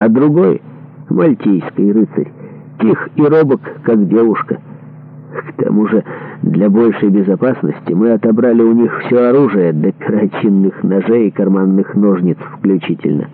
а другой — мальтийский рыцарь, тих и робок, как девушка. К тому же, для большей безопасности мы отобрали у них все оружие, до перочинных ножей и карманных ножниц включительно.